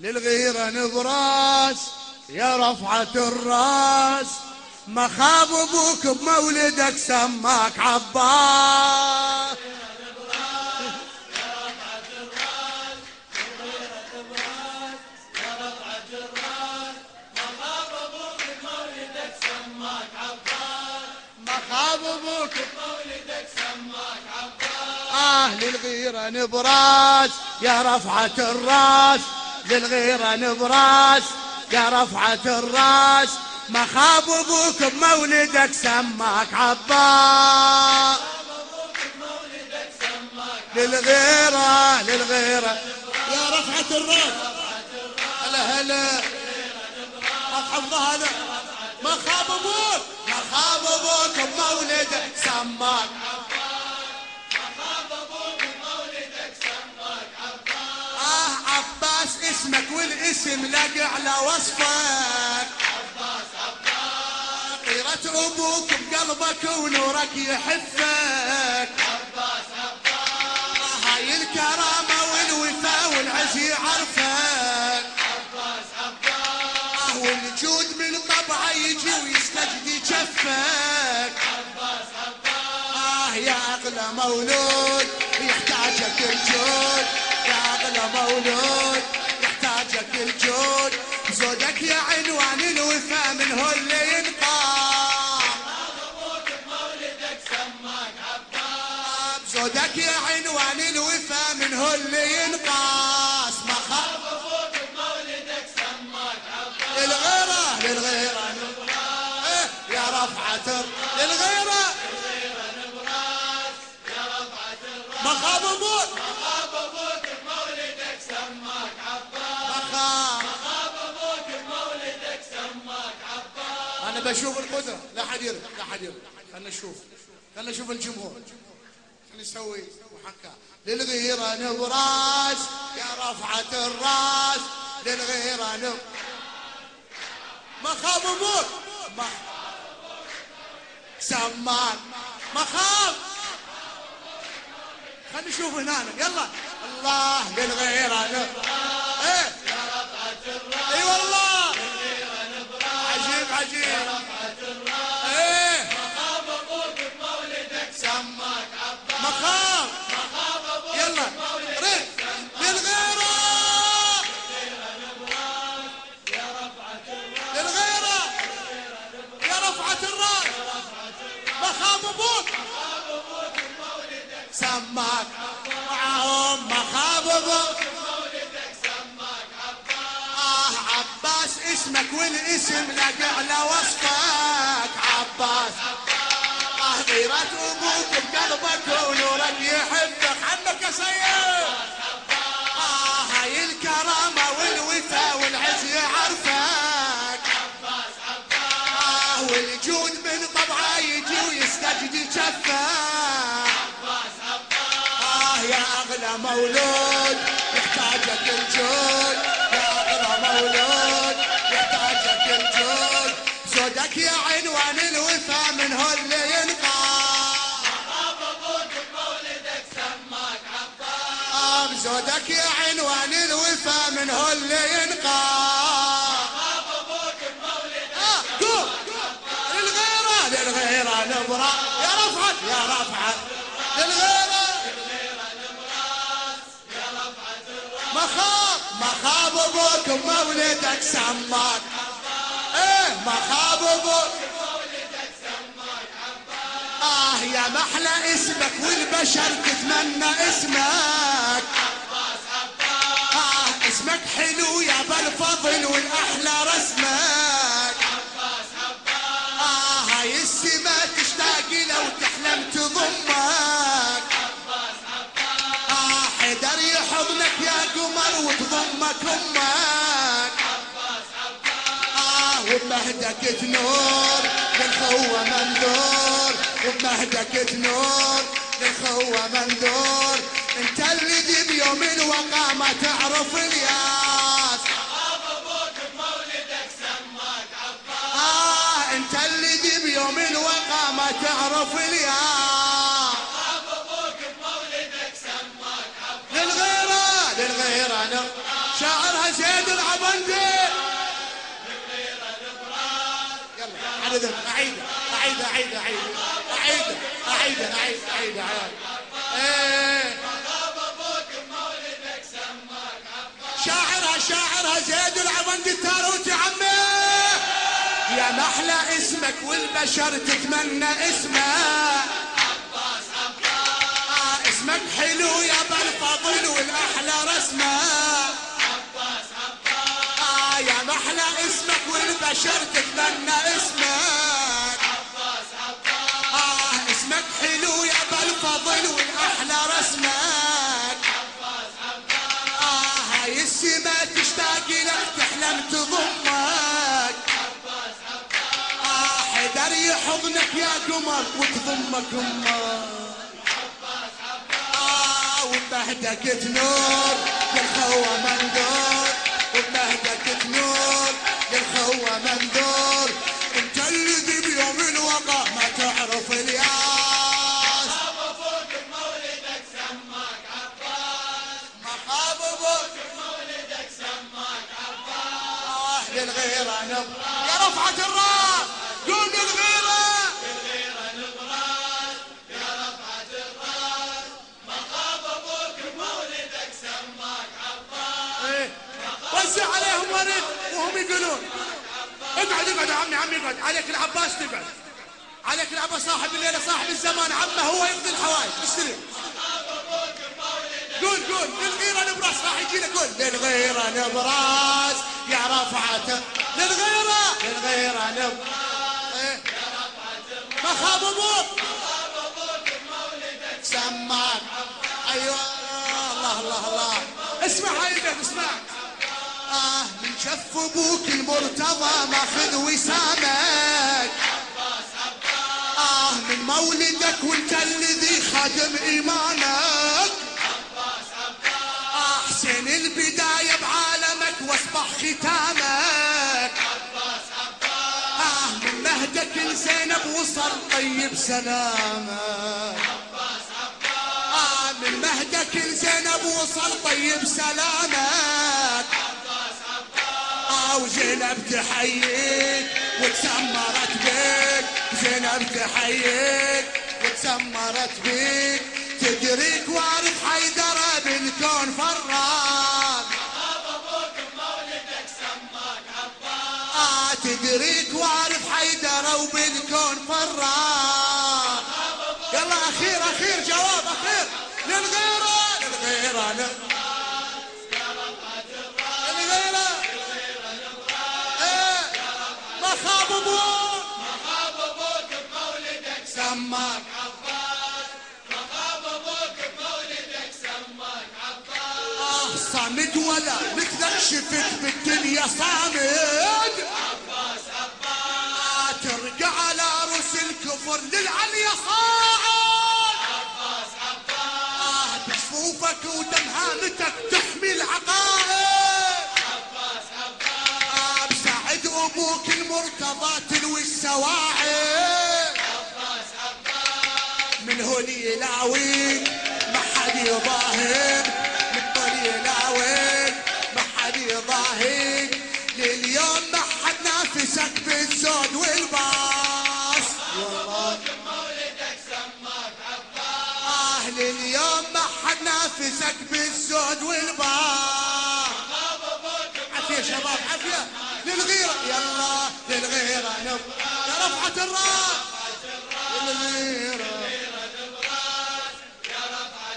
للغيرة نبراس يا رفعة الرأس. ما خاب أبوك بمولدك سماك عباس. أبوك بمولدك سماك عباس. آه للغيرة نبراس يا رفعة الرأس. للغيرة نبراس يا رفعة الراس ما خاب أبوك بمولدك سماك عباس. للغيرة للغيرة. يا رفعة الراس هلا هلا. حفظ هذا ما خاب أبوك. ما خاب أبوك بمولدك سماك اسمك والاسم لقى على وصفك. عباس عباس غيرة أبوك بقلبك ونورك يحفك. عباس عباس هاي الكرامة والوفاء والعز يعرفك. عباس عباس والجود من طبعه يجي ويستجدي جفك عباس عباس آه يا أغلى مولود يحتاجك الجود. إيه يا رفعة الر- للغيرة. ما خاب أبوك ما خاب أنا بشوف القدرة. لا حد يرد. لا حد يرد. خلنا نشوف. خلنا نشوف الجمهور. خلنا نسوي محكى للغيرة نبراس يا رفعة الراس. للغيرة نب ما خاب أبوك ما سمان ما خاب خلنا نشوف هنا. يلا. الله للغيرة اسمك والاسم لقى على وصفك عباس. غيرة أبوك بقلبك ونورك يحبك. عنك يا سيد. آه هاي الكرامة والوفاء والعز يعرفك. آه والجود من طبعه يجي ويستجدي جفك آه يا أغلى مولود يحتاجك الجود. يا أغلى مولود. الجود زودك يا عنوان الوفاء من هو اللي ينقى آه زودك يا عنوان الوفاء من هو اللي ينقى آه قوم. للغيرة للغيرة نبرة يا رفعت يا رفعت. للغيرة مخاب مخاب أبوك ومولدك سماك. أبوك آه يا محلى اسمك والبشر تتمنى اسمك. آه اسمك حلو يا بالفضل والاحلى رسمك. آه هاي السما تشتاق لو تحلم تضمك. آه حيدر يحضنك يا قمر وتضمك أمك. وبمهدك تنور للخوة منذور وبمهدك تنور للخوة منذور انت اللي دي بيوم الوقامة تعرف الياس. آه انت اللي دي بيوم الوقامة تعرف الياس. يلا على اعيده اعيده اعيده اعيده اعيده اعيده اعيده اعيده إيه. شاعرها شاعرها زيد العبندي التاروتي عمي. يا محلى اسمك والبشر تتمنى اسمه. اسمك حلو يا بالفضل والأحلى رسمه. آه يا محلى اسمك والبشر تتمنى اسمك حدر يحضنك يا قمر وتضمك أمك وبمهدك تنور للخوة منذور وبمهدك تنور للخوة منذور انت الذي بيوم الوقع ما تعرف الياس. فوق مولدك سماك عباس. مخاب فوق مولدك سماك عباس للغيرة نبض يا رفعة الراس. وزع عليهم ورد وهم يقولون اقعد اقعد عمي عمي اقعد عليك العباس تقعد. عليك العباس صاحب الليلة صاحب الزمان عمه هو يقضي الحوائج. اشتري قول قول. للغيرة نبراس راح يجينا قول. للغيرة نبراس يا رفعته للغيرة للغيرة نبراس إيه؟ ما خاب أبوك. سماك. أيوه. الله الله الله. اسمع هاي اسمع. من شف أبوك المرتضى ماخذ وسامك. آه من مولدك وانت الذي خادم إيمانك. آه حسين البداية بعالمك واصبح ختامك. آه من مهدك لزينب وصل طيب سلامك. آه من مهدك لزينب وصل طيب سلامك. وزينب تحييك وتسمرت بيك. زينب تحييك وتسمرت بيك. تدريك وارث حيدرة بالكون فراق مولدك سماك عباس آه تدريك وارث حيدرة وبالكون فراق يلا أخير أخير جواب أخير. للغيرة للغيرة. خاب أبوك خاب أبوك بمولدك سماك عباس وخاب أبوك بمولدك سماك عباس آه صامد ولا مثلك شفت بالدنيا صامد عباس عباس ترجع على روس الكفر للعليا صاعد عباس عباس آه بصفوفك ودمهامتك تحمي العقائد أبوك المرتضى تلوي السواعد من هوني يلاويك ما حد يضاهيك من ما حد يا رفعة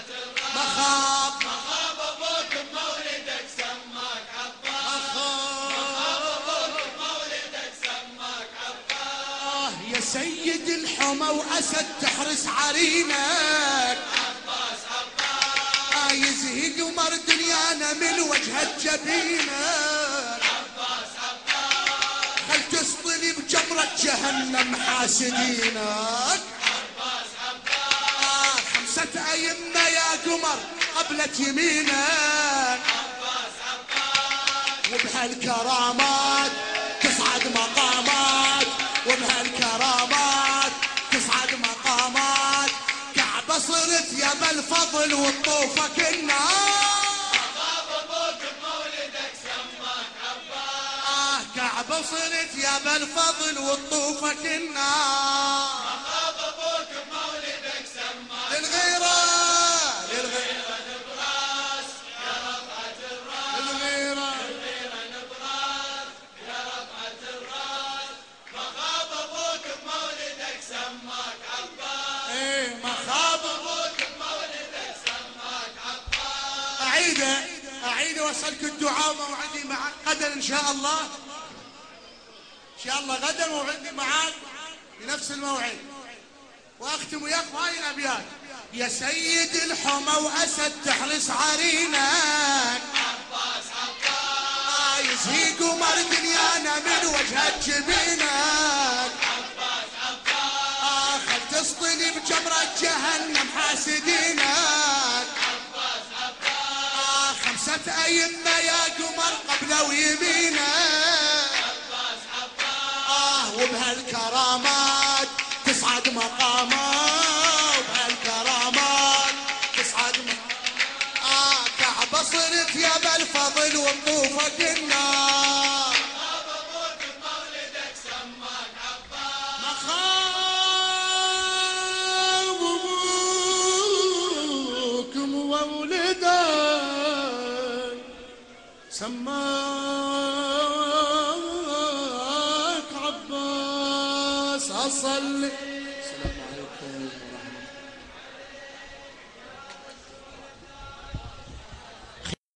الراس مخاض خاب أبوك بمولدك سماك عباس مخاض أبوك بمولدك سماك عباس يا سيد الحمى وأسد تحرس عرينك عباس عباس آه يزهق قمر دنيانا من وجهة جبينك جهنم حاسدينك. خمسة أيمة يا قمر قبلت يمينك. وبهالكرامات تصعد مقامات. وبهالكرامات تصعد مقامات. كعبة صرت يا بالفضل وطوفك النار كعبة صرت يا بالفضل وطوفك النار. خاب أبوك بمولدك سماك للغيرة للغيرة. يا رفعة الراس يا رفعة الراس أبوك سماك عباس إيه ما أبوك سماك عباس اعيده اعيده وأسألك الدعاء موعدي معك غدا إن شاء الله. شاء الله غدا موعدي معك بنفس الموعد. وأختم وياك بهاي الأبيات. يا سيد الحمى وأسد تحرس عرينك عباس عباس عايز هي قمر دنيانا من وجهك جبينك عباس عباس اخر تسطني بجمرة جهنم حاسدينك عباس عباس خمسة أيمة يا قمر قبل ويمينك تصعد مقامات وبهالكرامات تصعد مقامات آه كعبة صرت يا بالفضل وطوفك النار سماك عباس أصلي.